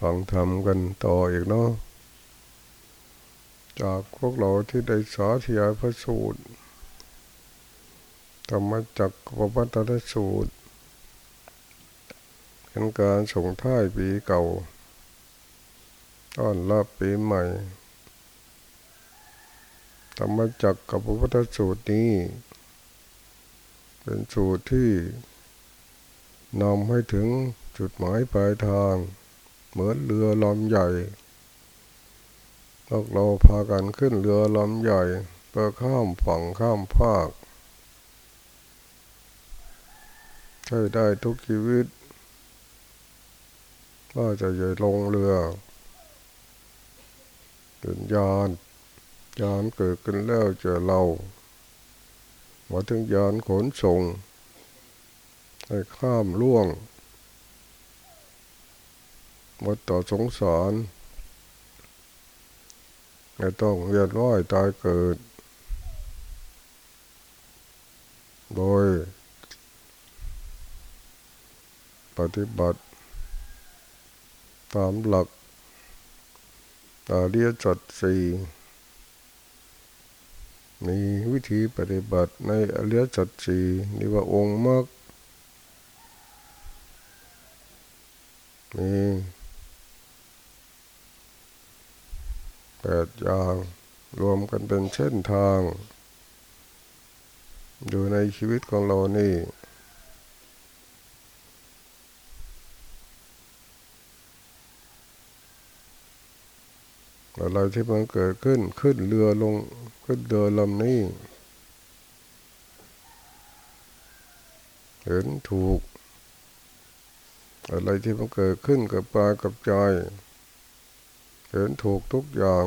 ฟังทำกันต่ออีกเนาะจากพวกเราที่ได้สาธยายพระสูตรธรรมจักรพระพัฒนสูตร เป็นการส่งท้ายปีเก่า ต้อนรับปีใหม่ ธรรมจักรกับพระพุทธสูตรนี้ เป็นสูตรที่นำให้ถึงจุดหมายปลายทาง เหมือนเรือลำใหญ่พวกเราพากันขึ้นเรือลำใหญ่เพื่อข้ามฝั่งข้ามภาคให้ได้ทุกชีวิตว่าจะใหญ่ลงเรือเป็นยานยานเกิดขึ้นแล้วเจอเราหมาถึงยานขนส่งให้ข้ามล่วง มาต่อสงสารไม่ต้องเวียนว่ายตายเกิด โดย ปฏิบัติ ตามหลักอาเรียจัดสี่มีวิธีปฏิบัติในอริยสัจสี่นี่ว่าองค์มรรคมี แปดอย่าง รวมกันเป็นเส้นทาง อยู่ในชีวิตของเรานี่อะไรที่มันเกิดขึ้นขึ้นเรือลงขึ้นเรือลำนี้ เห็นถูก อะไรที่มันเกิดขึ้นกับปลากับใจ เห็นถูกทุกอย่าง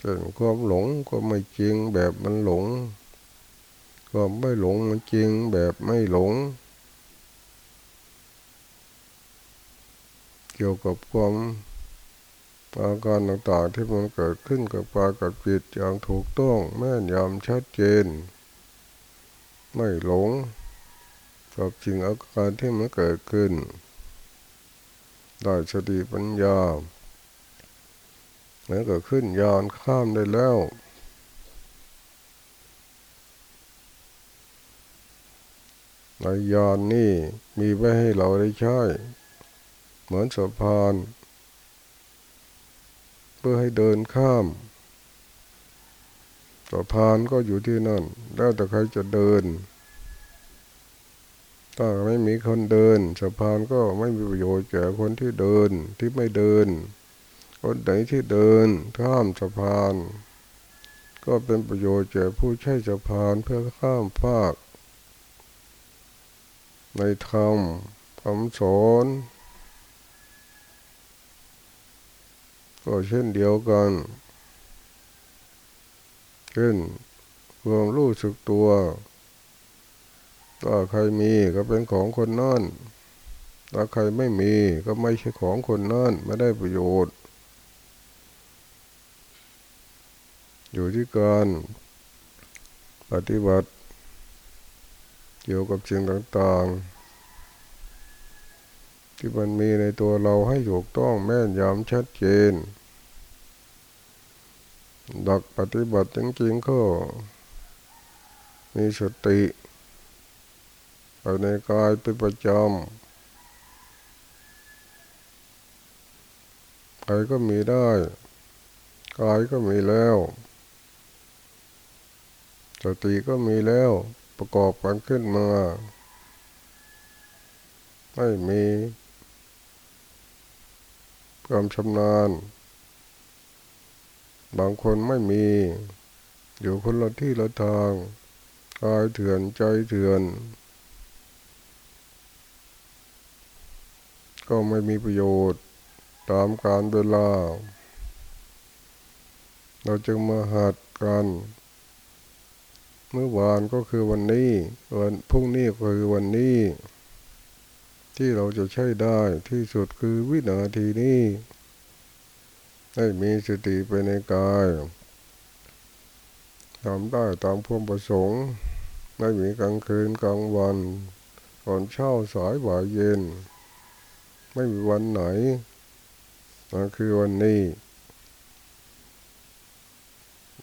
เห็นความหลงก็ไม่จริงแบบมันหลงความไม่หลงมันจริงแบบไม่หลง เกี่ยวกับความอาการต่างๆที่มันเกิดขึ้นกับปากับจิตอย่างถูกต้องแม่นยำชัดเจน ไม่หลงกับจริงอาการที่มันเกิดขึ้น ได้สติปัญญา แล้วก็ขึ้นยานข้ามได้แล้วในยานนี่มีไว้ให้เราได้ใช้ เหมือนสะพาน เพื่อให้เดินข้ามสะพานก็อยู่ที่นั่น แล้วแต่ใครจะเดิน ถ้าไม่มีคนเดินสะพานก็ไม่มีประโยชน์แก่คนที่เดินที่ไม่เดิน คนไหนที่เดินข้ามสะพาน ก็เป็นประโยชน์แก่ผู้ใช้สะพานเพื่อข้ามภาค ในธรรมคำสอนก็เช่นเดียวกันเช่นความรู้สึกตัวถ้าใครมีก็เป็นของคนนั่นถ้าใครไม่มีก็ไม่ใช่ของคนนั่นไม่ได้ประโยชน์ อยู่ที่การปฏิบัติเกี่ยวกับสิ่งต่างๆ ที่มันมีในตัวเราให้ถูกต้องแม่นยำชัดเจนดักปฏิบัติจริงๆก็มีสติไปในกายเป็นประจำกายก็มีได้ กายก็มีแล้ว สติก็มีแล้วประกอบกันขึ้นมาไม่มีความชำนาญ บางคนไม่มี อยู่คนละที่ละทางกายเถื่อนใจเถื่อน ก็ไม่มีประโยชน์ตามการเวลา เราจึงมาหัดกัน เมื่อวานก็คือวันนี้ วันพรุ่งนี้ก็คือวันนี้ ที่เราจะใช้ได้ที่สุดคือวินาทีนี้ให้มีสติไปในกายทำได้ตามความประสงค์ไม่มีกลางคืนกลางวันก่อนเช้าสายบ่ายเย็น ไม่มีวันไหนมันคือวันนี้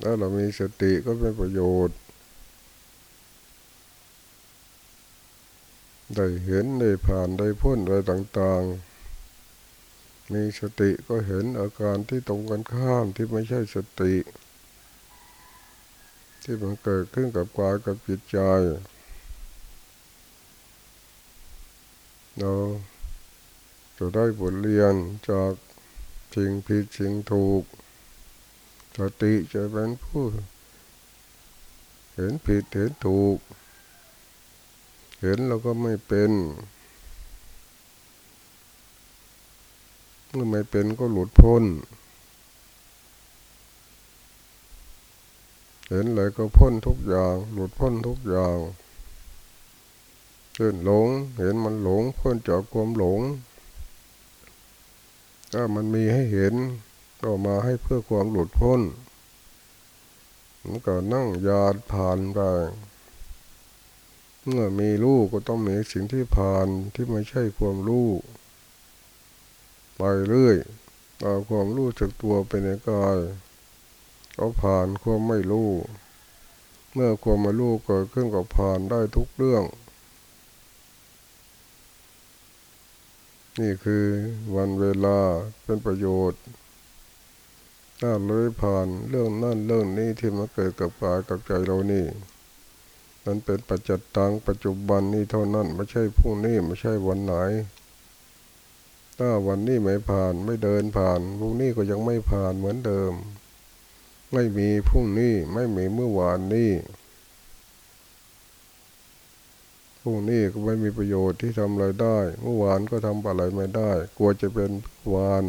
ถ้าเรามีสติก็เป็นประโยชน์ ได้เห็นได้ผ่านได้พ้นอะไรต่างๆ มีสติก็เห็นอาการที่ตรงกันข้ามที่ไม่ใช่สติ ที่มันเกิดขึ้นกับกายกับจิตใจเราจะได้บทเรียนจากสิ่งผิดสิ่งถูก สติจะเป็นผู้ เห็นผิดเห็นถูก เห็นแล้วก็ไม่เป็นเมื่อไม่เป็นก็หลุดพ้น เห็นอะไรก็พ้นทุกอย่าง หลุดพ้นทุกอย่างเช่นหลง เห็นมันหลงพ้นจากความหลง ถ้ามันมีให้เห็นก็มาให้เพื่อความหลุดพ้นมันก็นั่งยาดผ่านไป เมื่อมีลูกก็ต้องมีสิ่งที่ผ่านที่ไม่ใช่ความรู้ไปเรื่อยเอาความรู้จากตัวไปในกายก็ผ่านความไม่รู้ เมื่อความไม่รู้เกิดขึ้นก็ผ่านได้ทุกเรื่อง นี่คือวันเวลาเป็นประโยชน์ถ้าเลยผ่านเรื่องนั่นเรื่องนี้ที่มาเกิดกับกายกับใจเรานี่ มันเป็นปัจจตังปัจจุบันนี้เท่านั้นไม่ใช่พรุ่งนี้ไม่ใช่วันไหน ถ้าวันนี้ไม่ผ่านไม่เดินผ่านพรุ่งนี้ก็ยังไม่ผ่านเหมือนเดิม ไม่มีพรุ่งนี้ไม่มีเมื่อวานนี้พรุ่งนี้ก็ไม่มีประโยชน์ที่ทำอะไรได้ เมื่อวานก็ทำอะไรไม่ได้ กลัวจะเป็นวาน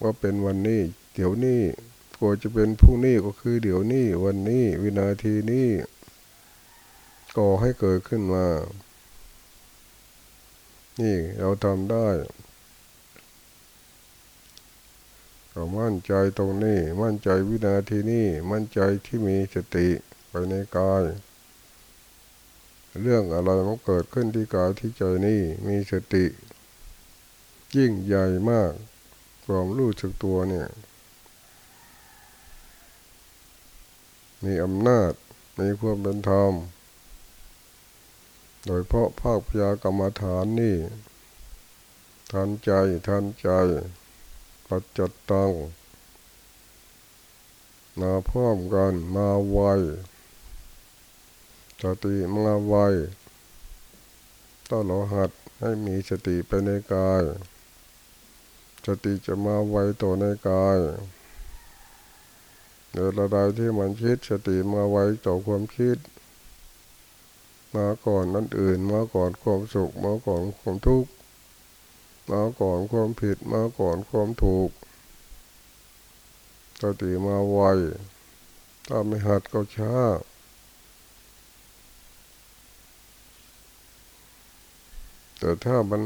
ว่าเป็นวันนี้ เดี๋ยวนี้กลัวจะเป็นพรุ่งนี้ก็คือเดี๋ยวนี้ วันนี้ วินาทีนี้ ก่อให้เกิดขึ้นมา นี่เราทำได้ก็มั่นใจตรงนี้ มั่นใจวินาทีนี้มั่นใจที่มีสติไปในกาย เรื่องอะไรมันเกิดขึ้นที่กายที่ใจนี่มีสติ ยิ่งใหญ่มากความรู้สึกตัวเนี่ยมีอำนาจมีความเป็นธรรม โดยเพราะภาคพยากรรมฐานนี่ทันใจทันใจปัจจตังมาพร้อมกันมาไวสติมาไวต้องเราหัดให้มีสติไปในกาย สติจะมาไวต่อในกายเดี๋ยวระดที่มันคิดสติมาไวต่อความคิด มาก่อนนั่นอื่น มาก่อนความสุข มาก่อนความทุกข์ มาก่อนความผิด มาก่อนความถูกสติมาไวถ้าไม่หัดก็ช้าแต่ถ้ามัน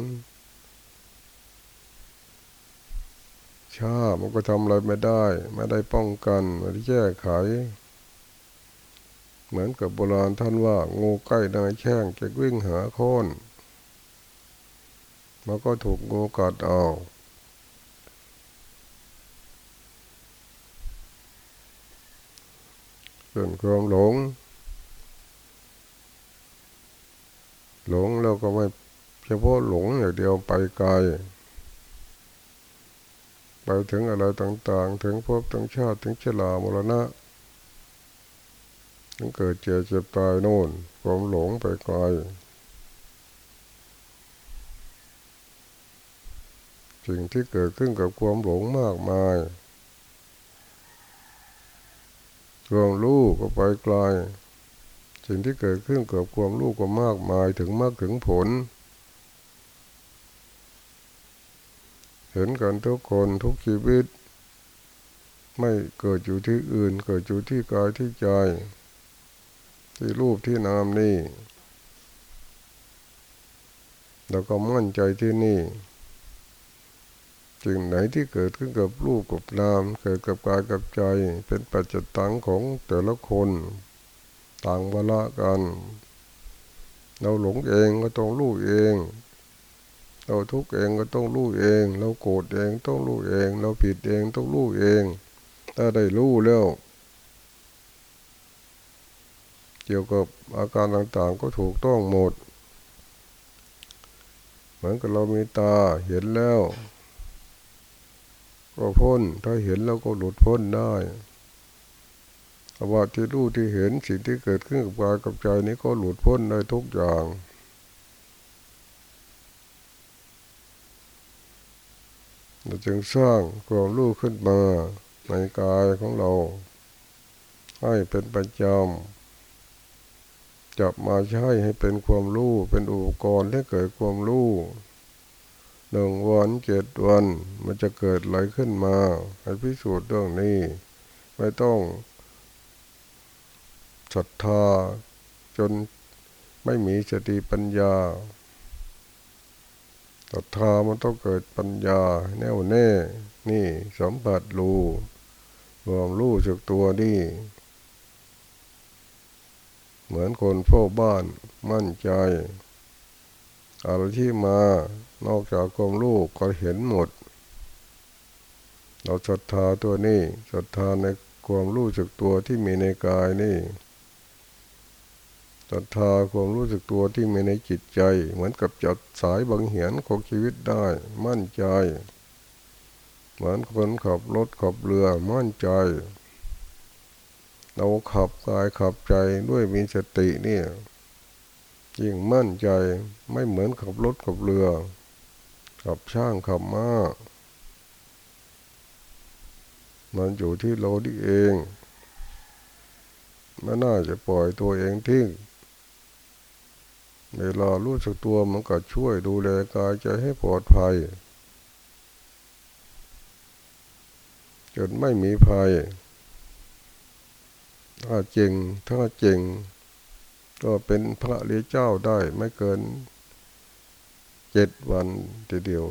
ช้ามันก็ทำอะไรไม่ได้ ไม่ได้ป้องกัน ไม่ได้แก้ไข เหมือนกับโบราณท่านว่างูใกล้นายแช่งจะวิ่งหาโค้นมันก็ถูกงูกัดเอาส่วนความหลง หลงเราก็ไม่เฉพาะหลงอย่างเดียวไปไกลไปถึงอะไรต่าง ๆ ถึงพบถึงชาติถึงชรามรณะ ถึงเกิดเจ็บเจ็บตายโน่นความหลงไปไกลสิ่งที่เกิดขึ้นกับความหลงมากมายความรู้ก็ไปไกลสิ่งที่เกิดขึ้นกับความรู้ก็มากมายถึงมากถึงผล เห็นกันทุกคนทุกชีวิต ไม่เกิดอยู่ที่อื่น เกิดอยู่ที่กายที่ใจ ที่รูปที่นามนี่เราก็มั่นใจที่นี่สิ่งไหนที่เกิดขึ้นกับรูปกับนาม เกิดกับกายกับใจ เป็นปัจจตังของแต่ละคน ต่างเวละกัน เราหลงเองก็ต้องรู้เอง เราทุกข์เองก็ต้องรู้เอง เราโกรธเองต้องรู้เอง เราผิดเองต้องรู้เอง ถ้าได้รู้แล้ว เกี่ยวกับอาการต่างๆ ก็ถูกต้องหมด เหมือนกับเรามีตาเห็นแล้ว ก็พ้น ถ้าเห็นแล้วก็หลุดพ้นได้ว่าที่รู้ที่เห็นสิ่งที่เกิดขึ้นกับกายกับใจนี้ก็หลุดพ้นได้ทุกอย่างเราจึงสร้างความรู้ขึ้นมาในกายของเรา ให้เป็นประจำ จับมาใช้ให้เป็นความรู้ เป็นอุปกรณ์ที่เกิดความรู้หนึ่งวันเจ็ดวันมันจะเกิดอะไรขึ้นมาให้พิสูจน์เรื่องนี้ ไม่ต้องศรัทธาจนไม่มีสติปัญญาศรัทธามันต้องเกิดปัญญาแน่วแน่ นี่สมผัสรู้รวามรู้สึกตัวนี่ เหมือนคนเฝ้าบ้านมั่นใจอะไรที่มานอกจากความรู้ก็เห็นหมด เราศรัทธาตัวนี้ศรัทธาในความรู้สึกตัวที่มีในกายนี่ศรัทธาความรู้สึกตัวที่มีในจิตใจ เหมือนกับจับสายบางเหียนของชีวิตได้ มั่นใจ เหมือนคนขับรถขับเรือมั่นใจ เราขับกายขับใจด้วยมีสติเนี่ยยิ่งมั่นใจไม่เหมือนขับรถขับเรือ ขับช่างขับม้ามันอยู่ที่เราดิเองไม่น่าจะปล่อยตัวเองทิ้งเวลารู้สึกตัวมันก็ช่วยดูแลกายใจให้ปลอดภัยจนไม่มีภัย ถ้าจริงถ้าจริง ก็เป็นพระเลี้ยเจ้าได้ไม่เกินเจ็ดวันทีเดียว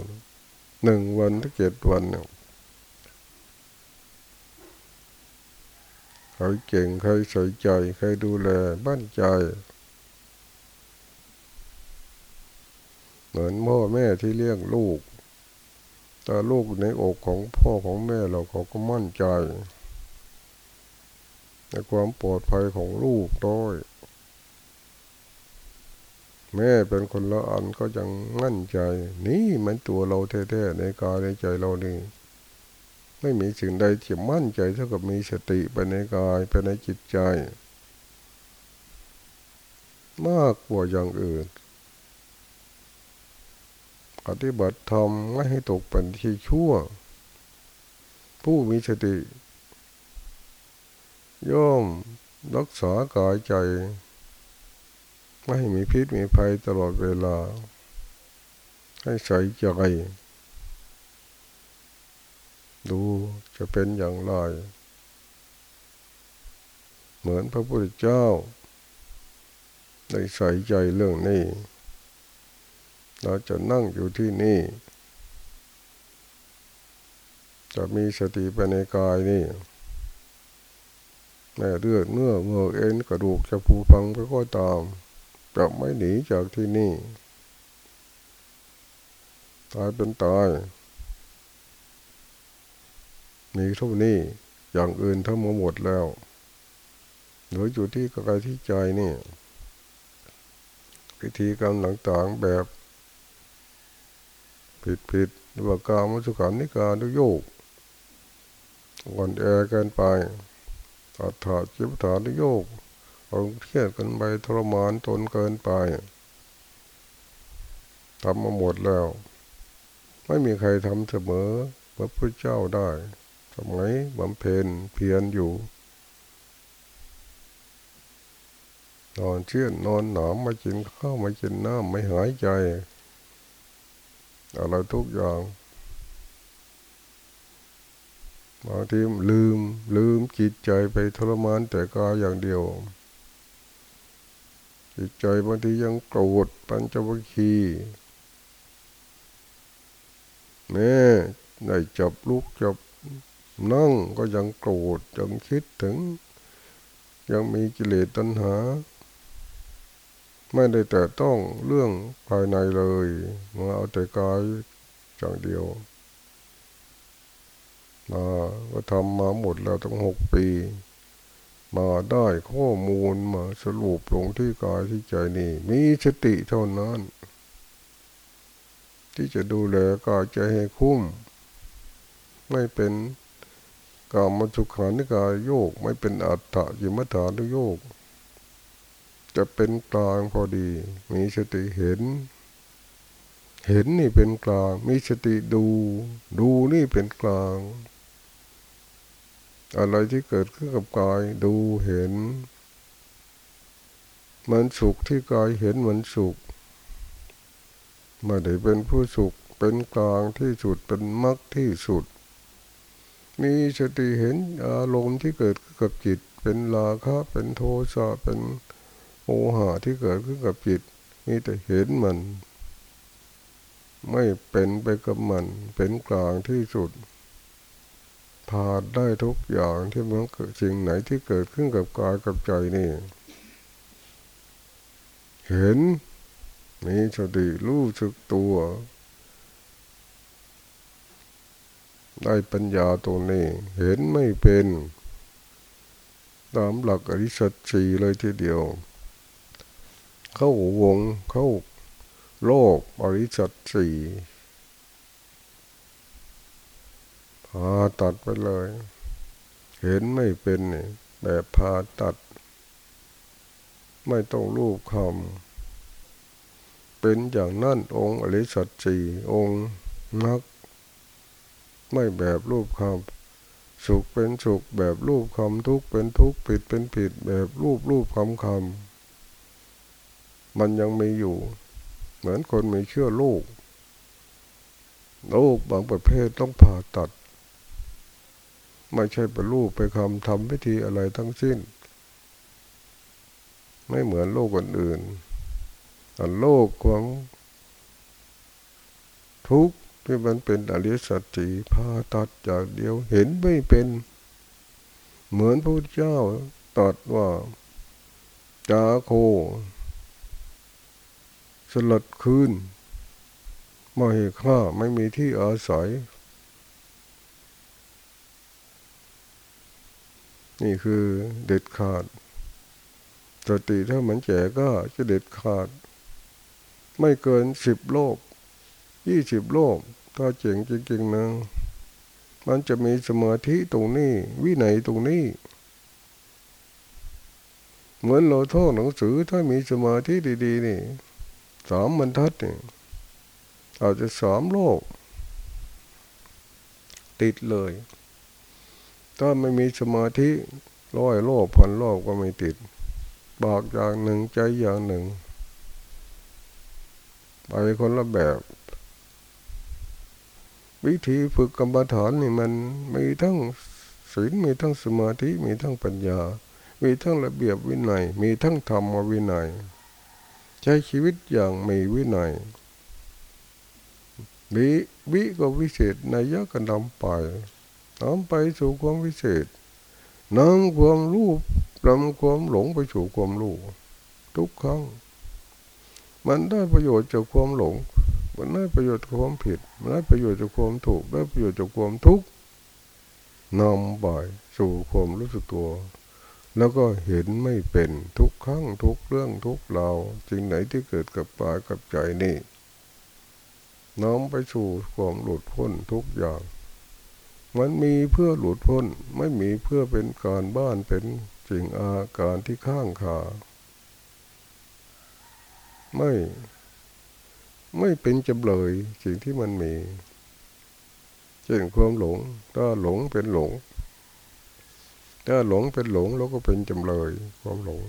หนึ่งวันถึงเจ็ดวันเนี่ยใครเก่งใครใส่ใจใครดูแลบ้านใจ เหมือนพ่อแม่ที่เลี้ยงลูก แต่ลูกในอกของพ่อของแม่เราเขาก็มั่นใจ ในความปลอดภัยของลูกด้วยแม่เป็นคนละอันก็ยังมั่นใจ นี่มันตัวเราแท้ๆในกายในใจเรานี่ไม่มีสิ่งใดที่มั่นใจเท่ากับมีสติไปในกายไปในจิตใจ มากกว่าอย่างอื่นปฏิบัติธรรมไม่ให้ตกเป็นที่ชั่ว ผู้มีสติ ย่อมรักษากายใจ ไม่ให้มีพิษมีภัยตลอดเวลา ให้ใส่ใจ ดูจะเป็นอย่างไร เหมือนพระพุทธเจ้า ได้ใส่ใจเรื่องนี้ เราจะนั่งอยู่ที่นี่ จะมีสติไปในกายนี่ แม่เลือดเนื้อเมื่อเอ็นกระดูกจะผูพังไปก็ตามจะไม่หนีจากที่นี่ ตายเป็นตายมีเท่านี้อย่างอื่นทั้งหมดแล้วหลืออยู่ที่กายที่ใจนี่พิธีกรรมต่างๆแบบ ผิดผิดว่ากามุสุขันนิการุโยกอ่อนแอกันไป อัตถาจิปฐานโยกเอาเทียดกันไปทรมานตนเกินไปทำมาหมดแล้ว ไม่มีใครทำเสมอพระพุทธเจ้าได้ทำไงบำเพ็ญเพียรอยู่ นอนเชื่อนนอนหนามไมากินข้าวไมากินน้ำไม่หายใจ อะไรทุกอย่าง บางทีลืมลืมจิตใจไปทรมานแต่กายอย่างเดียว จิตใจบางทียังโกรธปัญจวัคคีแม่ได้จับลูกจับนั่งก็ยังโกรธยังคิดถึง ยังมีกิเลสตัณหา ไม่ได้แต่ต้องเรื่องภายในเลยมาเอาแต่กายอย่างเดียว มาก็ทำมาหมดแล้วตั้งหกปี มาได้ข้อมูลมาสรุปลงที่กายที่ใจนี่ มีสติเท่านั้น ที่จะดูแลกายใจให้คุ้ม ไม่เป็นกามัสุขานิกายโยก ไม่เป็นอัตตะยิมัฏฐานโยก จะเป็นกลางพอดี มีสติเห็นเห็นนี่เป็นกลาง มีสติดู ดูนี่เป็นกลาง อะไรที่เกิดขึ้นกับกายดูเห็น มันสุขที่กายเห็นมันสุขไม่ได้เป็นผู้สุขเป็นกลางที่สุดเป็นมรรคที่สุด มีสติเห็นอารมณ์ที่เกิดขึ้นกับจิต เป็นราคะเป็นโทสะเป็นโอหะที่เกิดขึ้นกับจิตมีแต่เห็นมัน ไม่เป็นไปกับมันเป็นกลางที่สุด ผ่านได้ทุกอย่างที่มันเกิดสิ่งไหนที่เกิดขึ้นกับกายกับใจนี่ เห็นมีสติรู้สึกตัว ได้ปัญญาตัวนี้ เห็นไม่เป็น ตามหลักอริสัตสีเลยทีเดียว เข้าวงเข้าโลกอริสัตสี ผ่าตัดไปเลย เห็นไม่เป็นนี่แบบผ่าตัด ไม่ต้องรูปคำเป็นอย่างนั่นองค์อริสัตสีองค์นัก ไม่แบบรูปคำสุขเป็นสุขแบบรูปคำทุกเป็นทุกผิดเป็นผิดแบบรูปรูปคำคำมันยังมีอยู่ เหมือนคนมีเชื่อลูกโรคบางประเภทต้องผ่าตัด ไม่ใช่ไปรูปไปคำทำพิธีอะไรทั้งสิ้น ไม่เหมือนโลกอื่นๆโลกของทุกที่มันเป็นอริสัจจีพาตัดจากเดียวเห็นไม่เป็น เหมือนพระเจ้าตัดว่าจาโค สลัดคืนไม่ให้ฆ่าไม่มีที่อาศัย นี่คือเด็ดขาด สติถ้ามันแก่ก็จะเด็ดขาด ไม่เกินสิบโลกยี่สิบโลกถ้าเจ๋งจริงๆนะมันจะมีสมาธิตรงนี้ วินัยตรงนี้ เหมือนเราท่องหนังสือถ้ามีสมาธิดี ๆ นี่สามบรรทัดนี่อาจจะสามโลก ติดเลย ถ้าไม่มีสมาธิร้อยโลภพันโลภก็ไม่ติด บอกอย่างหนึ่งใจอย่างหนึ่ง ไปคนละแบบ วิธีฝึกกรรมฐานนี่มันมีทั้งศีลมีทั้งสมาธิมีทั้งปัญญา มีทั้งระเบียบวินัย มีทั้งธรรมวินัย ใช้ชีวิตอย่างมีวินัยวิวิก็วิเศษในยะกันดำไป น้อมไปสู่ความวิเศษนำความรู้นำความหลงไปสู่ความรู้ทุกครั้ง มันได้ประโยชน์จากความหลง มันได้ประโยชน์จากความผิด มันได้ประโยชน์จากความถูก ได้ประโยชน์จากความทุกข์นำไปสู่ความรู้สึกตัว แล้วก็เห็นไม่เป็นทุกครั้งทุกเรื่องทุกเราจริงไหนที่เกิดกับปายกับใจนี่ น้อมไปสู่ความหลุดพ้นทุกอย่าง มันมีเพื่อหลุดพ้น ไม่มีเพื่อเป็นการบ้านเป็นสิ่งอาการที่ข้างขาไม่ไม่เป็นจำเลยสิ่งที่มันมี เช่นความหลง ถ้าหลงเป็นหลง ถ้าหลงเป็นหลงเราก็เป็นจำเลยความหลง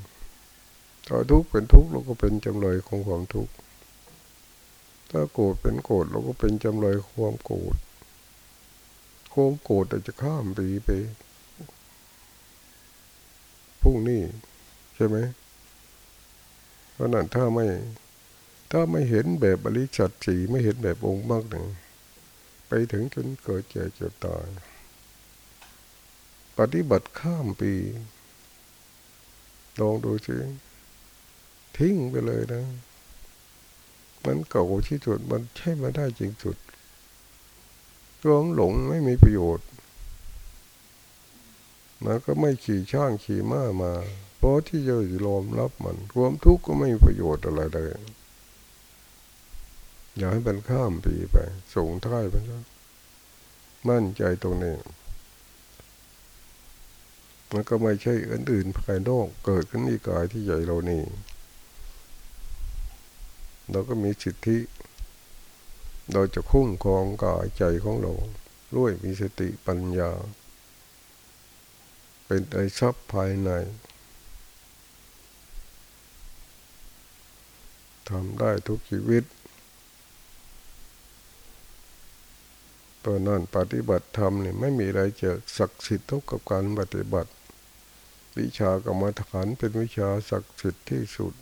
ถ้าทุกข์เป็นทุกข์เราก็เป็นจำเลยของความทุกข์ ถ้าโกรธเป็นโกรธเราก็เป็นจำเลยความโกรธ ความโกรธจะข้ามปีไปพรุ่งนี้ใช่ไหมเพราะนั้นถ้าไม่ ถ้าไม่เห็นแบบอริชัดสีไม่เห็นแบบองค์มากหนึ่งไปถึงจนเกิดเจ็บเจ็บตายปฏิบัติข้ามปีลองดูสิทิ้งไปเลยนะ มันเก่าที่สุดมันใช่ม่ได้จริงสุด ความหลงไม่มีประโยชน์มันก็ไม่ขี่ช่างขี่ม้ามาเพราะที่จะยอมรับมันความทุกข์ก็ไม่มีประโยชน์อะไรเลยอย่าให้มันข้ามปีไปส่งท้ายไปซะมั่นใจตรงนี้ มันก็ไม่ใช่อื่นภายนอกเกิดขึ้นที่กายที่ใหญ่เรานี่ เราก็มีสิทธิ เราจะคุ้มครองกายใจของเราด้วยมีสติปัญญา เป็นไอทรัพย์ภายในทำได้ทุกชีวิตตัวนั้นปฏิบัติธรรมนี่ไม่มีอะไรจะศักดิ์สิทธิ์เท่ากับการปฏิบัติ วิชากรรมฐานเป็นวิชาศักดิ์สิทธิ์ที่สุด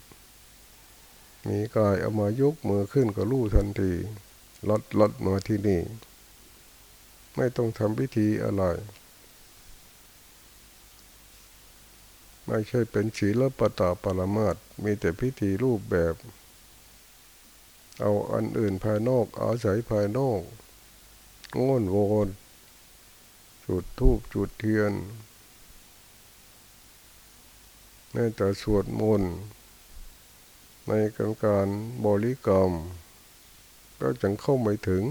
มีกายเอามายกมือขึ้นก็รู้ทันที ลดลดมาที่นี่ ไม่ต้องทำพิธีอะไร ไม่ใช่เป็นศีลปตาปรมาตมีแต่พิธีรูปแบบ เอาอันอื่นภายนอกอาศัยภายนอกงอนวอนจุดทูบจุดเทียนแม้แต่สวดมนต์ในการการบริกรรม ก็จังเข้าไม่ถึง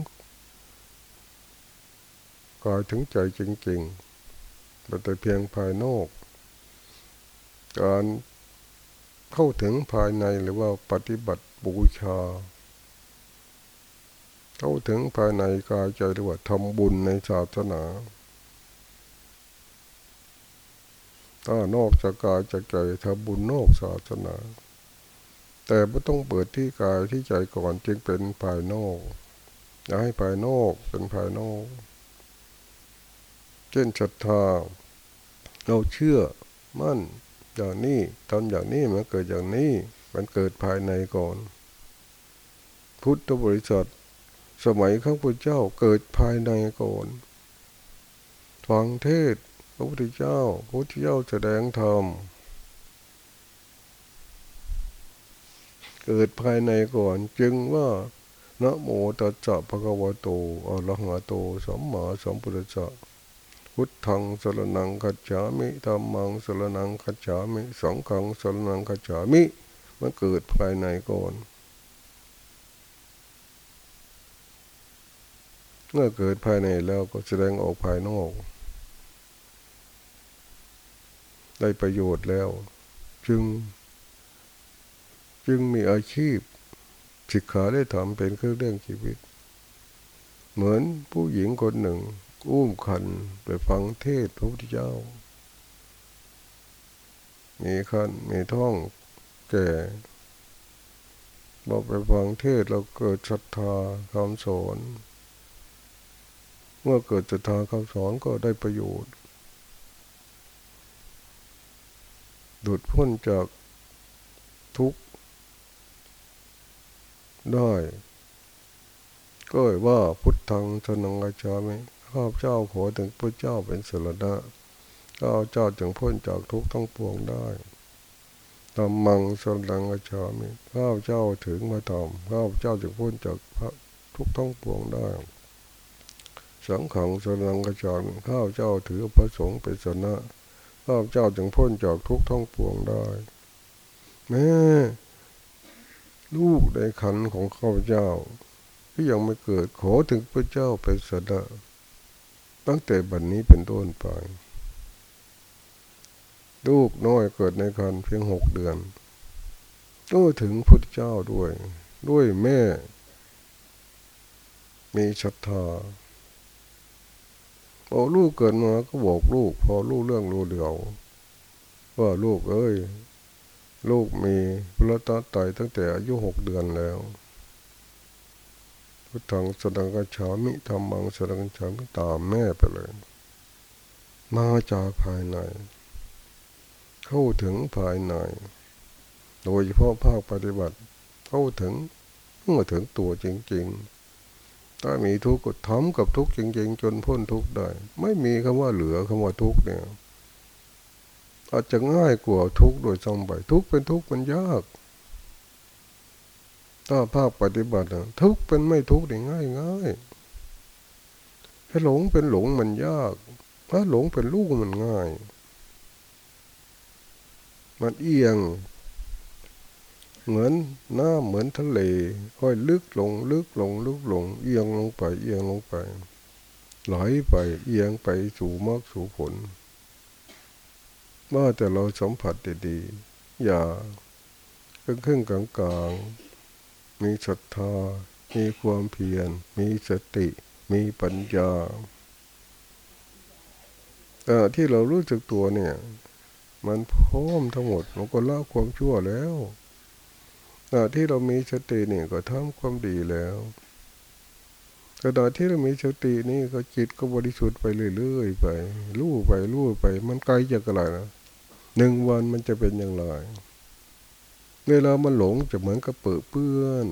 กายถึงใจจริงๆแต่เพียงภายนอก การเข้าถึงภายในหรือว่าปฏิบัติบูชา เข้าถึงภายในกายใจหรือว่าทำบุญในศาสนาถ้านอกจากกายจากใจทำบุญนอกศาสนา แต่ไม่ต้องเปิดที่กายที่ใจก่อนจึงเป็นภายนอกอย่าให้ภายนอกเป็นภายนอก เช่นศรัทธา เราเชื่อมั่นอย่างนี้ทำอย่างนี้มันเกิดอย่างนี้มันเกิดภายในก่อน พุทธบริษัทสมัยข้าพุทธเจ้าเกิดภายในก่อนฟังเทศพระพุทธเจ้าพระพุทธเจ้าแสดงธรรม เกิดภายในก่อนจึงว่านะโมตัสสะภะคะวะโตอะระหะโตสัมมาสัมพุทธัสสะพุทธังสรนังคัจามิธรรมังสรนังคัจามิสังฆังสรนังคัจามิมันเกิดภายในก่อนเมื่อเกิดภายในแล้วก็แสดงออกภายนอก ได้ประโยชน์แล้ว จึง จึงมีอาชีพศิกขาได้ทำเป็นเครื่องเรื่องชีวิต เหมือนผู้หญิงคนหนึ่ง อุ้มขันไปฟังเทศพระพุทธเจ้า มีขันมีท้องแก่บอกไปฟังเทศเราเกิดศรัทธาคำสอนเมื่อเกิดศรัทธาคำสอนก็ได้ประโยชน์ดุดพ้นจากทุกข์ ได้ ก็ว่าพุทธังสนังอาจามิข้าพเจ้าขอถึงพระเจ้าเป็นสรณะข้าพเจ้าจึงพ้นจากทุกข์ทั้งปวงได้ธรรมังสนังอาจามิข้าพเจ้าถึงมาทำข้าพเจ้าจึงพ้นจากทุกทั้งปวงได้ สังขังสนังกระจรข้าวเจ้าถือพระสงฆ์เป็นสนะข้าวเจ้าจึงพ้นจากทุกท่องปวงได้แม่ ลูกในขันของข้าพเจ้า ที่ยังไม่เกิดขอถึงพระเจ้าเป็นสนะตั้งแต่บัดนนี้เป็นต้นไปลูกน้อยเกิดในคันเพียงหกเดือนก็ถึงพุทธเจ้าด้วย ด้วยแม่ มีศรัทธาพอลูกเกิดมาก็บอกลูก พอลูกเรื่องรู้เดียวว่าลูกเอ้ย ลูกมีพระตาไตตั้งแต่อายุหกเดือนแล้ว พุทธังสดังกฉามิธรรมังสดังกฉามิตามแม่ไปเลย มาจากภายใน เข้าถึงภายใน โดยเฉพาะภาคปฏิบัติ เข้าถึงเมื่อถึงตัวจริง ๆ ถ้ามีทุกข์ก็ทำกับทุกข์จริง ๆ จนพ้นทุกข์ได้ ไม่มีคำว่าเหลือคำว่าทุกข์เนี่ย อาจจะง่ายกว่าทุกโดยซ้ำไปทุกเป็นทุกมันยาก ถ้าภาคปฏิบัติทุกเป็นไม่ทุกได้ง่ายง่ายถ้หลงเป็นหลงมันยากถ้าหลงเป็นลูกมันง่าย มันเอียง เหมือนน้าเหมือนทะเล ค่อยลึกลง ลึกลง ลึกลง เอียงลงไป เอียงลงไปไหลไปเอียงไปสู่มรรคสู่ผล ว่าแต่เราสัมผัสดีๆ อย่าครึ่งครึ่งกลางกลางมีศรัทธา มีความเพียร มีสติ มีปัญญาแต่ที่เรารู้จักตัวเนี่ย มันพร้อมทั้งหมดมันก็ละความชั่วแล้วแต่ที่เรามีสตินี่ก็ทำความดีแล้ว แต่ตอนที่เรามีสตินี่ก็จิตก็บริสุทธิ์ไปเรื่อยๆไปรู้ไปรู้ไป มันไกลจากอะไรนะหนึ่งวันมันจะเป็นอย่างไรเวลามันหลงจะเหมือนกับเปื้อเปื้อน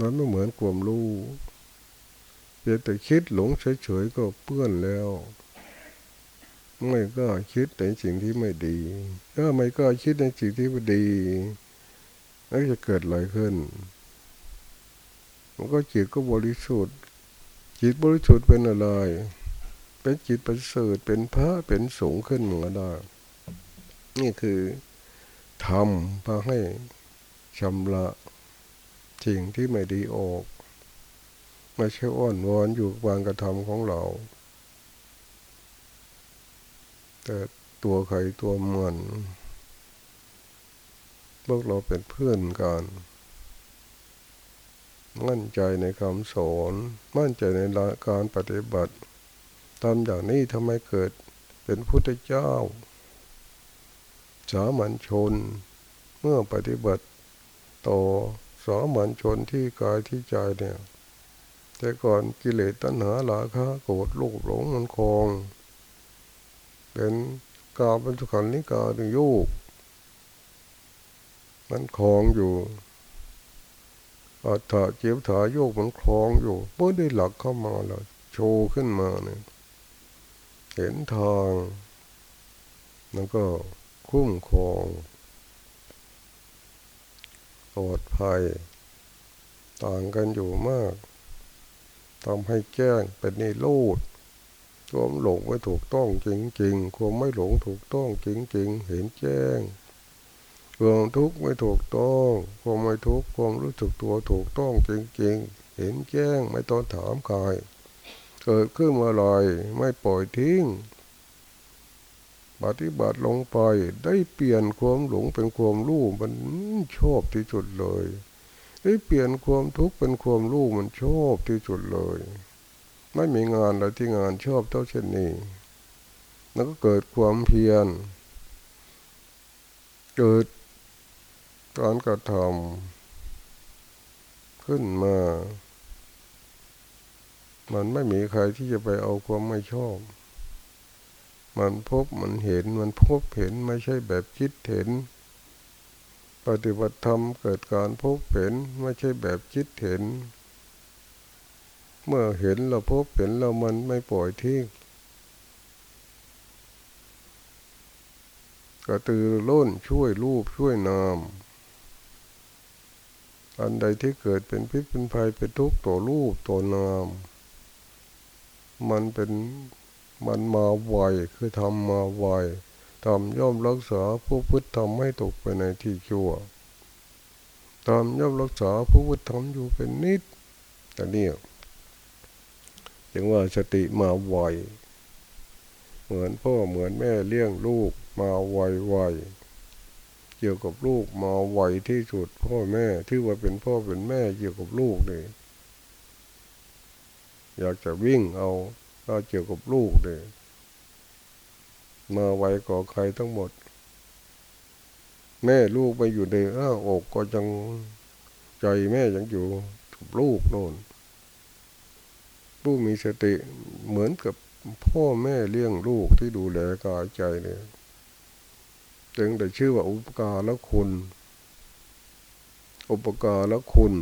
มันไม่เหมือนความรู้เพียงแต่คิดหลงเฉยๆก็เปื้อนแล้ว ไม่ก็คิดในสิ่งที่ไม่ดีถ้าไม่ก็คิดในสิ่งที่ไม่ดีแล้วจะเกิดอะไรขึ้น มันก็จิตก็บริสุทธิ์ จิตบริสุทธิ์เป็นอะไร เป็นจิตประเสริฐเป็นพระเป็นสูงขึ้นเหมือนได้นี่คือทำเพื่อให้ชำระสิ่งที่ไม่ดีออกไม่ใช่อ้อนวอนอยู่วางกระทำของเรา แต่ตัวใครตัวมันพวกเราเป็นเพื่อนกัน มั่นใจในคำสอนมั่นใจในการปฏิบัติทำอย่างนี้ทำไมเกิดเป็นพุทธเจ้า สามัญชน เมื่อปฏิบัติต่อสามัญชนที่กายที่ใจเนี่ย แต่ก่อนกิเลสตัณหาหลาคะโกรธโลภหลงมันคลองเป็นกาเป็นสุขันนิกาถึงยุกมันคลองอยู่ อัฏฐะเจียบถาโยกมันคลองอยู่เมื่อได้หลักเข้ามาแล้วโชว์ขึ้นมาเนี่ยเห็นทางมันก็คุ้มครองปลอดภัย ต่างกันอยู่มากทำให้แจ้งเป็นนิโรธความหลงไม่ถูกต้องจริงๆความไม่หลงถูกต้องจริงๆ เห็นแจ้ง ความทุกข์ไม่ถูกต้องความไม่ทุกข์ความรู้สึกตัวถูกต้องจริงๆ เห็นแจ้งไม่ต้องถามใครเกิดขึ้นเมื่อไรไม่ปล่อยทิ้งปฏิบัติลงไปได้เปลี่ยนความหลงเป็นความรู้มันชอบที่สุดเลย ได้เปลี่ยนความทุกข์เป็นความรู้มันชอบที่สุดเลย ไม่มีงานอะไรที่งานชอบเท่าเช่นนี้ แล้วก็เกิดความเพียร เกิด การกระทำขึ้นมา มันไม่มีใครที่จะไปเอาความไม่ชอบ มันพบมันเห็นมันพบเห็นไม่ใช่แบบคิดเห็น ปฏิบัติธรรมเกิดการพบเห็นไม่ใช่แบบคิดเห็น เมื่อเห็นเราพบเห็นเรามันไม่ปล่อยทิ้งกระตือร้นช่วยรูปช่วยนาม อันใดที่เกิดเป็นพิษเป็นภัยเป็นทุกข์ต่อรูปต่อนาม มันเป็นมันมาไวคือทำมาไวทำย่อมรักษาผู้พุทธทำให้ตกไปในที่ชั่วทำย่อมรักษาผู้พุทธทำอยู่เป็นนิดแต่เนี่ยจึงว่าสติมาไวเหมือนพ่อเหมือนแม่เลี้ยงลูกมาไวไว เกี่ยวกับลูกมาไวที่สุดพ่อแม่ที่ว่าเป็นพ่อเป็นแม่เกี่ยวกับลูกเลยอยากจะวิ่งเอาก็เกี่ยวกับลูกเลยมาไวก่อใครทั้งหมด แม่ลูกไปอยู่ในอ้าอกก็ยังใจแม่ยังอยู่กับลูกโน่นผู้มีสติเหมือนกับพ่อแม่เลี้ยงลูกที่ดูแลกายใจเนี่ย จึงได้ชื่อว่าอุปการละคุณ อุปการละคุณ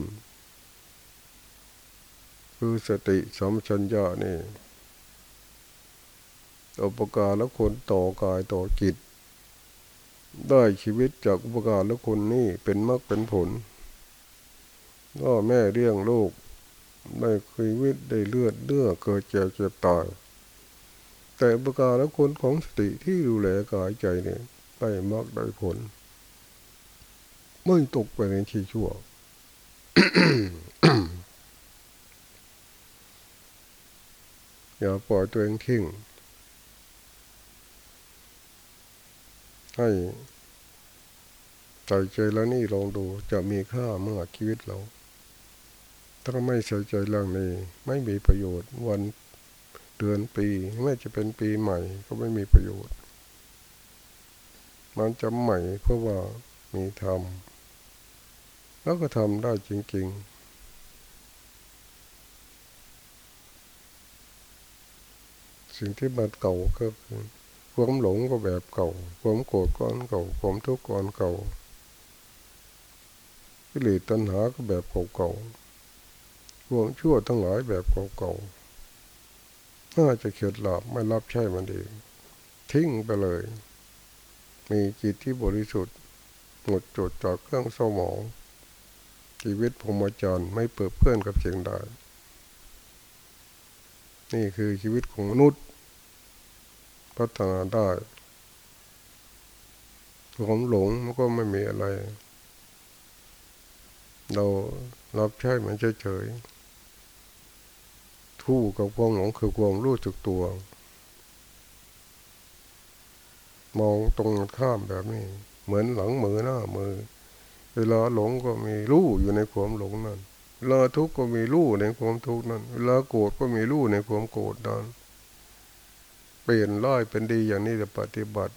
คือสติสมชัญญานี่ อุปการและคนต่อกายต่อจิต ได้ชีวิตจากอุปการและคนนี่เป็นมรรคเป็นผล ก็แม่เลี้ยงลูกได้ชีวิตได้เลือดเลือดเกิดเจ็บเจ็บตายแต่ประการละคนของสติที่ดูแลกายใจเนี่ย ได้มากได้ผลไม่ตกไปในที่ชั่ว อย่าปล่อยตัวเองทิ้งให้ใจใจแล้วนี่ลองดูจะมีค่าเมื่อชีวิตเรา ถ้าไม่ใส่ใจเรื่องนี้ ไม่มีประโยชน์วันเดือนปีไม่จะเป็นปีใหม่ก็ไม่มีประโยชน์ มันจะใหม่เพราะว่ามีธรรมแล้วก็ทำได้จริง ๆ สิ่งที่มันเก่าก็คือความหลงก็แบบเก่า ความโกรธก้อนเก่า ความทุกข์ก้อนเก่ากิเลสตัณหาก็แบบเก่าๆความชั่วทั้งหลายแบบเก่าๆน่าจะเขียดหลับไม่รับใช้มันเองทิ้งไปเลย มีจิตที่บริสุทธิ์หมดจดจากเครื่องเสมองชีวิตพรหมจรรไม่เปิดเพื่อนกับเสียงใดนี่คือชีวิตของมนุษย์ พัฒนาได้ความหลงมันก็ไม่มีอะไร เรารับใช้มันเฉยๆทู่กับความหลงคือความรู้จักตัว มองตรงข้ามแบบนี้ เหมือนหลังมือหน้ามือ เวลาหลงก็มีรู้อยู่ในความหลงนั้นเวลาทุกข์ก็มีรู้ในความทุกข์นั้น เวลาโกรธก็มีรู้ในความโกรธนั้น เปลี่ยนร้ายเป็นดีอย่างนี้จะปฏิบัติ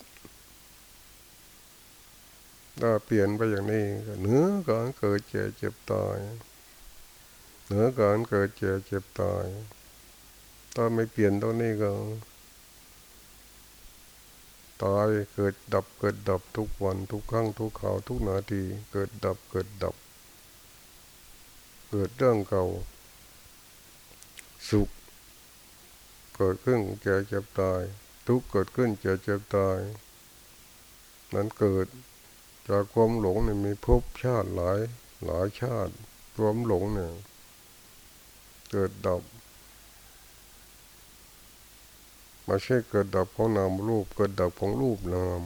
ถ้าเปลี่ยนไปอย่างนี้เหนือการเกิดเจ็บเจ็บตายเหนือการเกิดเจ็บเจ็บตายถ้าไม่เปลี่ยนตรงนี้ก็ ตายเกิดดับเกิดดับทุกวันทุกครั้งทุกข่าวทุกนาทีเกิดดับเกิดดับ เกิดเรื่องเก่า สุข เกิดขึ้นแก่เจ็บตาย ทุกเกิดขึ้นแก่เจ็บตาย นั้นเกิดจากความหลงเนี่ยมีภพชาติหลายหลายชาติความหลงเนี่ยเกิดดับ ไม่ใช่เกิดดับของนามรูป เกิดดับของรูปนาม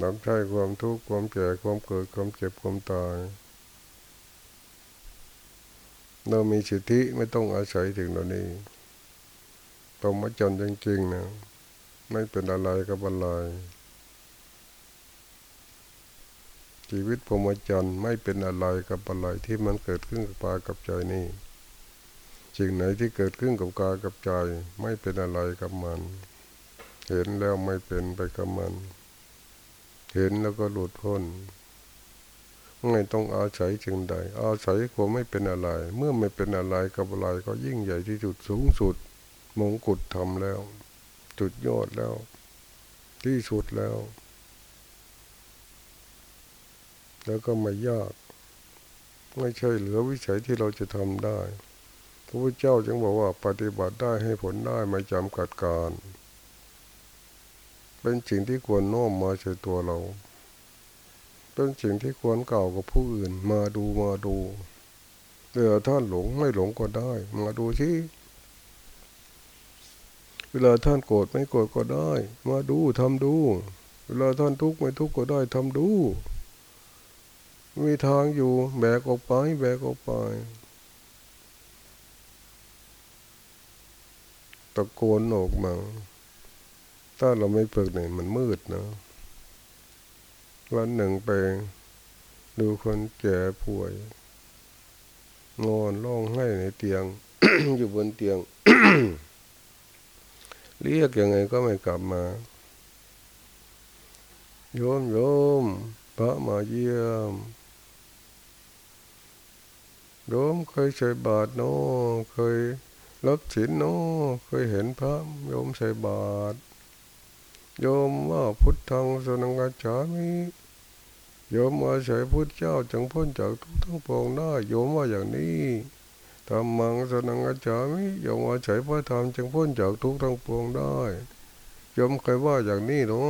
นับใช้ความทุกข์ความแก่ความเกิดความเจ็บความตาย เรามีสิทธิไม่ต้องอาศัยถึงตรงนี้ต้องมาจนจริงๆนะไม่เป็นอะไรกับอะไรชีวิตพรหมจรรย์ไม่เป็นอะไรกับอะไรที่มันเกิดขึ้นกับปากับใจนี่ สิ่งไหนที่เกิดขึ้นกับกายกับใจไม่เป็นอะไรกับมัน เห็นแล้วไม่เป็นไปกับมัน เห็นแล้วก็หลุดพ้นไม่ต้องอาศัยจึงใด อาศัยความไม่เป็นอะไร เมื่อไม่เป็นอะไรกับอะไรก็ยิ่งใหญ่ที่สุดสูงสุด มงกุฎทำแล้ว จุดยอดแล้ว ที่สุดแล้ว แล้วก็ไม่ยาก ไม่ใช่เหลือวิสัยที่เราจะทำได้ ระพุทธเจ้าจึงบอกว่าปฏิบัติได้ให้ผลได้ไม่จำกัดการ เป็นสิ่งที่ควรน้อมมาใช้ตัวเรา เป็นสิ่งที่ควรเก่ากับผู้อื่น มาดูมาดูเดี๋ยวท่านหลงไม่หลงก็ได้ มาดูที่เวลาท่านโกรธไม่โกรธก็ได้ มาดูทำดู เวลาท่านทุกข์ไม่ทุกข์ก็ได้ทำดู มีทางอยู่แบกออกไปแบกออกไป ตะโกนออกมา ถ้าเราไม่ฝึกเนี่ยมันมืดนะ วันหนึ่งไป ดูคนแก่ป่วยนอนร้องไห้ในเตียง อยู่บนเตียง เรียกยังไงก็ไม่กลับมา โยมโยมพระมาเยี่ยมโยมเคยใส่บาตรโนเคย รับศีลโนาเคยเห็นพระโยมใส่บาตรโยมว่าพุทธังสนังกัจฉามิโยมอาศัยพุทธเจ้าจังพ้นจากทุกทั้งปวงได้โยมว่าอย่างนี้ธรรมังสนังกัจฉามิโยมอาศัยพระธรรมจังพ้นจากทุกทั้งปวงได้โยมเคยว่าอย่างนี้หรอ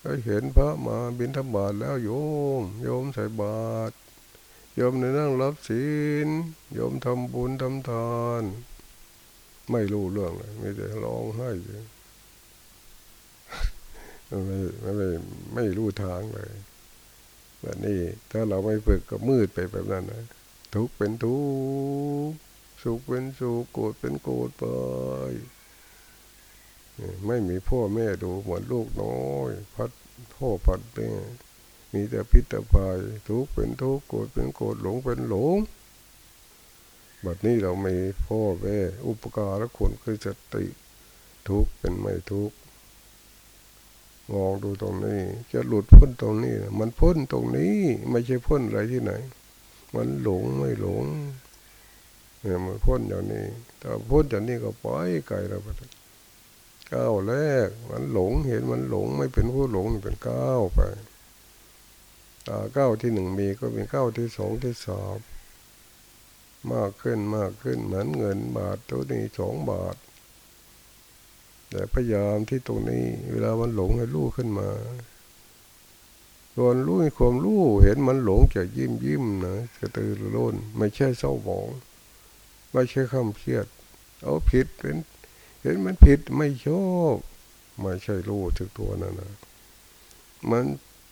เอก็เห็นพระมาบินธบาตแล้วโยม โยมใส่บาตร โยมในนั่งรับศีลโยมทำบุญทำทาน ไม่รู้เรื่องเลยไม่ได้ร้องไห้ไม่ไม่ไม่ไม่รู้ทางเลยแบบนี้ถ้าเราไม่ฝึกก็มืดไปแบบนั้นนะทุกเป็นทุกสุขเป็นสุขโกรธเป็นโกรธไปไม่มีพ่อแม่ดูเหมือนลูกน้อย พัดพ่อพัดแม่ มีแต่พิษภัยทุกเป็นทุกโกรธเป็นโกรธหลงเป็นหลงบัดนี้เราไมีพ่อแม่อุปการะคุณคือสติ ทุกเป็นไม่ทุกมองดูตรงนี้ จะหลุดพ้นตรงนี้ มันพ้นตรงนี้ ไม่ใช่พ้นอะไรที่ไหน มันหลงไม่หลงเนี่ยมันพ้นอย่างนี้ถ้าพ้นจากนี้ก็ปล่อยไกลแล้วก้าวแรก มันหลงเห็นมันหลงไม่เป็นผู้หลงเป็นก้าวไป ตาก้าวที่หนึ่งมีก็เป็นก้าวที่สองที่สามมากขึ้นมากขึ้นเหมือนเงินบาทตัวนี้สองบาท แต่พยายามที่ตรงนี้ เวลามันหลงให้รู้ขึ้นมาส่วนรู้ความรู้เห็นมันหลงจะยิ้มยิ้มนะจะตื่นร้นไม่ใช่เศร้าหมอง ไม่ใช่คำเครียด เอาผิดเป็นเห็นมันผิดไม่ชอบไม่ใช่รู้ถึงตัวนั่นนะมัน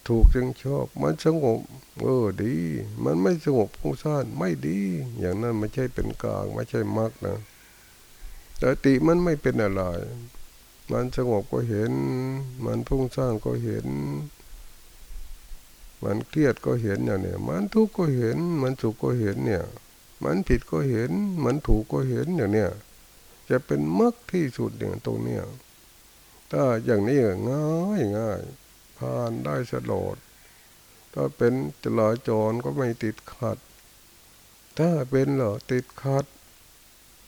ถูกจึงชอบ มันสงบ เออดี มันไม่สงบฟุ้งซ่านไม่ดี อย่างนั้นไม่ใช่เป็นกลางไม่ใช่มรรคนะแต่ติมันไม่เป็นอะไร มันสงบก็เห็น มันฟุ้งซ่านก็เห็น มันเครียดก็เห็นอย่างเนี้ยมันทุกข์ก็เห็น มันสุขก็เห็นเนี่ย มันผิดก็เห็น มันถูกก็เห็นอย่างเนี้ยจะเป็นมรรคที่สุดอย่างตรงเนี้ยถ้าอย่างนี้ง่ายง่าย ผ่านได้สลดถ้าเป็นจลาจรก็ไม่ติดขัด ถ้าเป็นเหรอติดขัด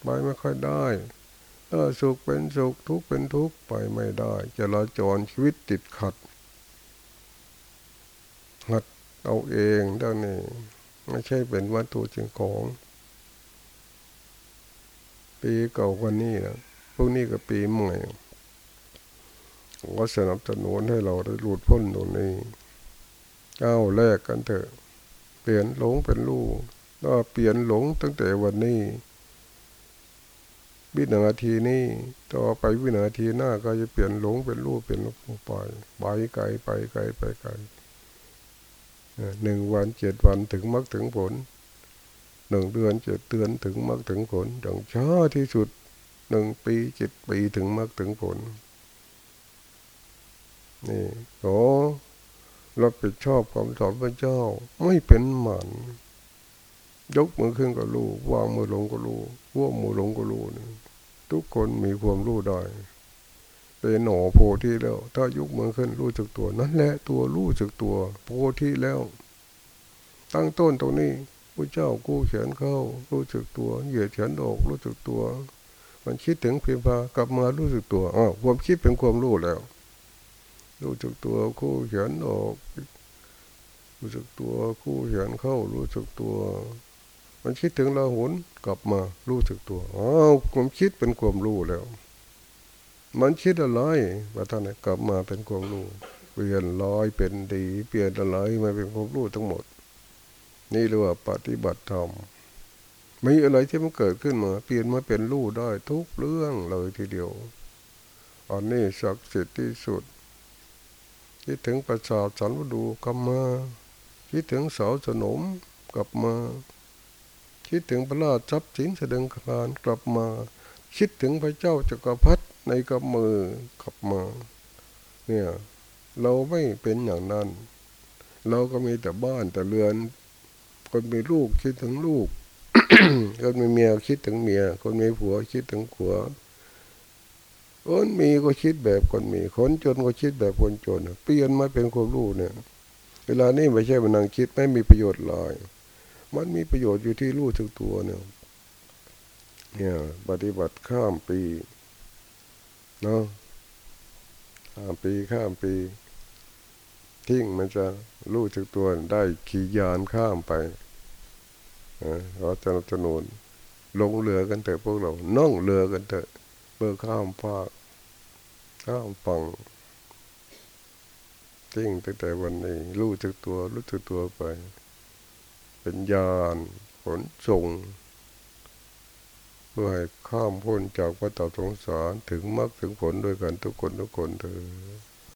ไปไม่ค่อยได้ ถ้าสุขเป็นสุขทุกข์เป็นทุกข์ไปไม่ได้จลาจรชีวิตติดขัด หัดเอาเองด้านนี้ไม่ใช่เป็นวัตถุจริงของ ปีเก่ากว่านี้นะพวกนี้ก็ปีใหม่ ก็สนับสนุนให้เราได้หลุดพ้นตรงนี้ก้าวแรกกันเถอะ เปลี่ยนหลงเป็นลูกก็เปลี่ยนหลงตั้งแต่วันนี้ วินาทีนี้ต่อไปวินาทีหน้าก็จะเปลี่ยนหลงเป็นลูกเป็นลูกไปไปไกลไปไกลไปไกลหนึ่งวันเจ็ดวันถึงมรรคถึงผลหนึ่งเดือนเจ็ดเดือนถึงมรรคถึงผลดังช้าที่สุดหนึ่งปีเจ็ดปีถึงมรรคถึงผล นี่ขอรับผิดชอบคำสอนพระเจ้าไม่เป็นหมันยกมือขึ้นก็รู้วางมือลงก็รู้ว่วมือลงก็รู้นี่ทุกคนมีความรู้ได้เป็นหนอโพธิแล้ว ถ้ายกมือขึ้นรู้จักตัว นั่นแหละตัวรู้จักตัว โพธิแล้ว ตั้งต้นตรงนี้พระเจ้ากู้เขียนเข้า รู้จักตัว เหยียดเขียนออกรู้จักตัว มันคิดถึงเพียงพากลับมารู้สึกตัวอ๋อความคิดเป็นความรู้แล้ว รู้จักตัวคู่เขียนออก รู้จักตัวคู่เขียนเข้า รู้จักตัว มันคิดถึงเราหุนกลับมารู้จักตัวอ้าวความคิดเป็นความรู้แล้ว มันคิดอะไรว่าท่านกลับมาเป็นความรู้เปลี่ยนลอยเป็นดี เปลี่ยนอะไรมาเป็นความรู้ทั้งหมด นี่เรียกว่าปฏิบัติธรรมมีอะไรที่มันเกิดขึ้นมา เปลี่ยนมาเป็นรู้ได้ทุกเรื่องเลยทีเดียวอันนี้ศักดิ์สิทธิ์ที่สุด คิดถึงประสาทสันวดูกลับมาคิดถึงเสาสนมกลับมา คิดถึงพระราชทรัพย์สินแสดงคารกลับมา คิดถึงพระเจ้าจักรพรรดิในกำมือกลับมา เนี่ยเราไม่เป็นอย่างนั้น เราก็มีแต่บ้านแต่เรือน คนมีลูกคิดถึงลูก คนมีเมียคิดถึงเมีย คนมีผัวคิดถึงผัว คนมีก็คิดแบบคนมี คนจนก็คิดแบบคนจนเปลี่ยนมาเป็นความรู้เนี่ย เวลานี้ไม่ใช่มานั่งคิดไม่มีประโยชน์เลยมันมีประโยชน์อยู่ที่รู้ถึงตัวเนี่ย เนี่ย ปฏิบัติข้ามปีเนาะข้ามปีข้ามปีทิ้งมันจะรู้ถึงตัวได้ขี่ยานข้ามไปเราจะสนุนลงเรือกันเถอะพวกเรานั่งเรือกันเถอะ เบื่อข้ามภาคข้ามฝั่งติ้งตั้งแต่วันนี้ รู้จักตัวรู้จักตัวไป เป็นญาณผลส่งเพื่อให้ข้ามพ้นจากวัฏสงสารถึงมรรคถึงผลด้วยกันทุกคนทุกคนเถอ